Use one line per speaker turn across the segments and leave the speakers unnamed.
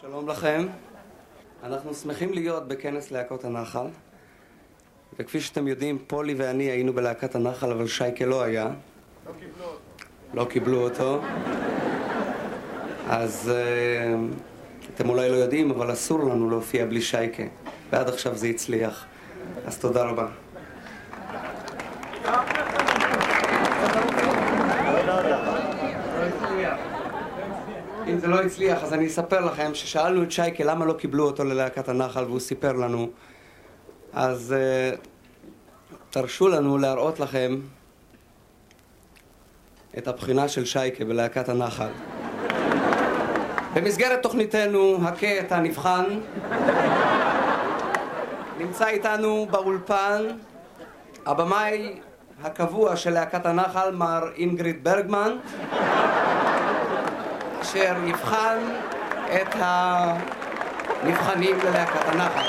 שלום לכם. אנחנו שמחים להיות בכנס להקות הנחל. וכפי שאתם יודעים, פולי ואני היינו בלהקת הנחל, אבל שייקה לא היה.
לא קיבלו אותו.
לא קיבלו אותו. אז uh, אתם אולי לא יודעים, אבל אסור לנו להופיע בלי שייקה. ועד עכשיו זה הצליח. אז תודה רבה. אם זה לא הצליח, אז אני אספר לכם ששאלנו את שייקה למה לא קיבלו אותו ללהקת הנחל, והוא סיפר לנו. אז uh, תרשו לנו להראות לכם את הבחינה של שייקה בלהקת הנחל. במסגרת תוכניתנו, הכה את הנבחן, נמצא איתנו באולפן הבמאי הקבוע של להקת הנחל, מר אינגריד ברגמן, אשר יבחן את הנבחנים ללהקת הנחל.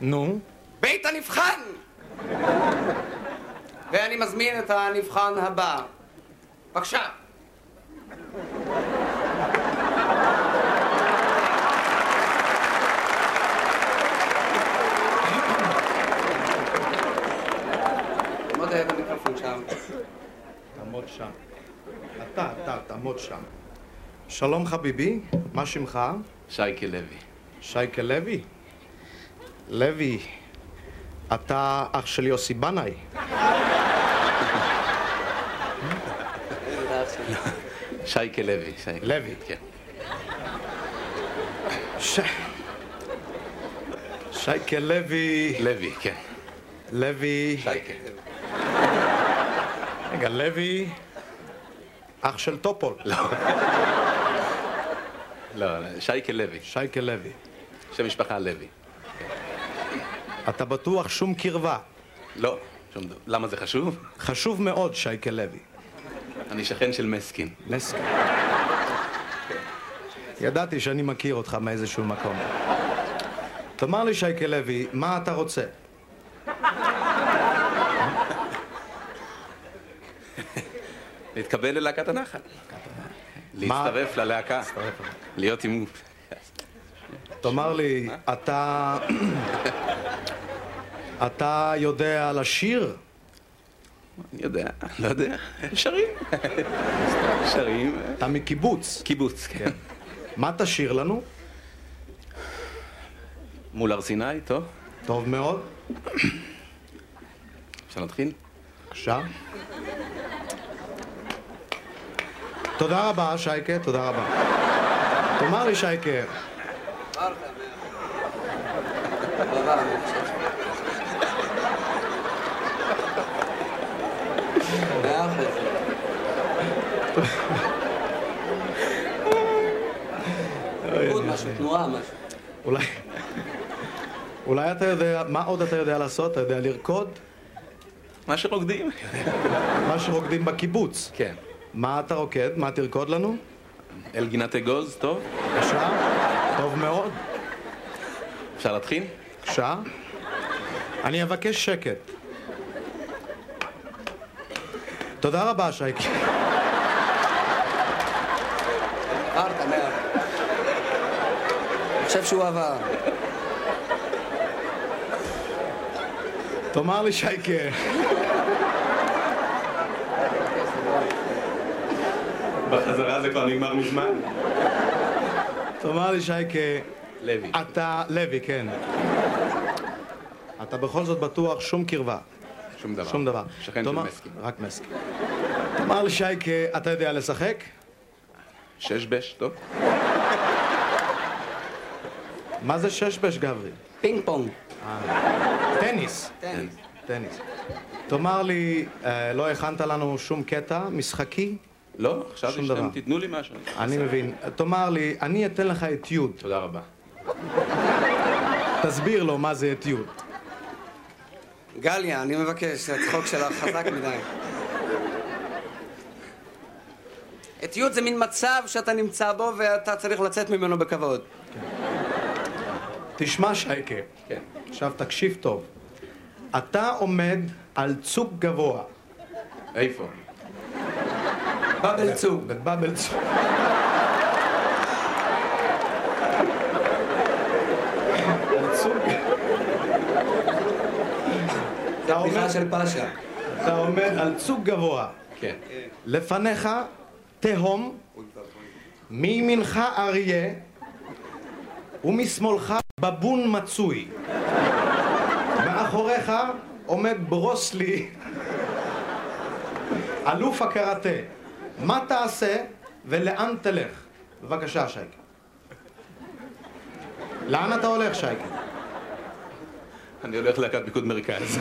נו,
בית הנבחן! ואני מזמין את הנבחן הבא. בבקשה. המיקרופון שם.
תעמוד שם. אתה, אתה, תעמוד שם. שלום חביבי, מה שמך?
שייקה לוי.
שייקה לוי? לוי, אתה אח של יוסי בנאי.
שייקה לוי. שייקה.
לוי.
כן.
ש... שייקה לוי,
לוי, כן.
לוי,
שייקה.
רגע, לוי, אח של טופול.
לא. לא, שייקה לוי.
שייקה לוי.
שם משפחה לוי.
אתה בטוח שום קרבה.
לא. שום דבר. למה זה חשוב?
חשוב מאוד, שייקה לוי.
אני שכן של מסקין.
נסקי. ידעתי שאני מכיר אותך מאיזשהו מקום. תאמר לי, שייקה לוי, מה אתה רוצה?
להתקבל ללהקת הנחל. להצטרף ללהקה. להיות עם...
תאמר לי, אתה... אתה יודע לשיר?
אני יודע, לא יודע. שרים. שרים.
אתה מקיבוץ.
קיבוץ, כן.
מה תשיר לנו?
מול הר סיני, טוב.
טוב מאוד.
אפשר להתחיל?
בבקשה. תודה רבה, שייקה, תודה רבה. תאמר לי, שייקה. אולי אתה יודע, מה עוד אתה יודע לעשות? אתה יודע לרקוד?
מה שרוקדים.
מה שרוקדים בקיבוץ.
כן.
מה אתה רוקד? מה תרקוד לנו?
אל גינת אגוז, טוב.
בבקשה. טוב מאוד.
אפשר להתחיל?
בבקשה. אני אבקש שקט. תודה רבה, שייקה.
עברת, מאה. אני חושב שהוא עבר.
תאמר לי, שייקה,
בחזרה זה כבר נגמר מזמן.
תאמר לי, שייקה,
לוי.
אתה... לוי, כן. אתה בכל זאת בטוח שום קרבה.
שום דבר.
שום דבר.
שכן של מסקין.
רק מסקי. תאמר לי, שייקה, אתה יודע לשחק?
שש בש, טוב.
מה זה שש בש, גברי?
פינג פונג.
טניס.
טניס.
טניס. תאמר לי, אה, לא הכנת לנו שום קטע משחקי?
לא, חשבתי
שום דבר.
תיתנו לי משהו.
אני מבין. תאמר לי, אני אתן לך אתיוד.
תודה רבה.
תסביר לו מה זה אתיוד.
גליה, אני מבקש, הצחוק שלך חזק מדי. אתיות זה מין מצב שאתה נמצא בו ואתה צריך לצאת ממנו בכבוד.
תשמע, שייקה,
כן.
עכשיו תקשיב טוב. אתה עומד על צוק גבוה.
איפה?
צוק.
בבבל צוק. על צוק... אתה עומד-
בדיחה של פאשה.
אתה עומד על צוק גבוה.
כן.
לפניך תהום, מימינך אריה, ומשמאלך בבון מצוי. מאחוריך עומד ברוסלי, אלוף הקראטה. מה תעשה ולאן תלך? בבקשה, שייקה. לאן אתה הולך, שייקה?
אני הולך להקת פיקוד מרכז.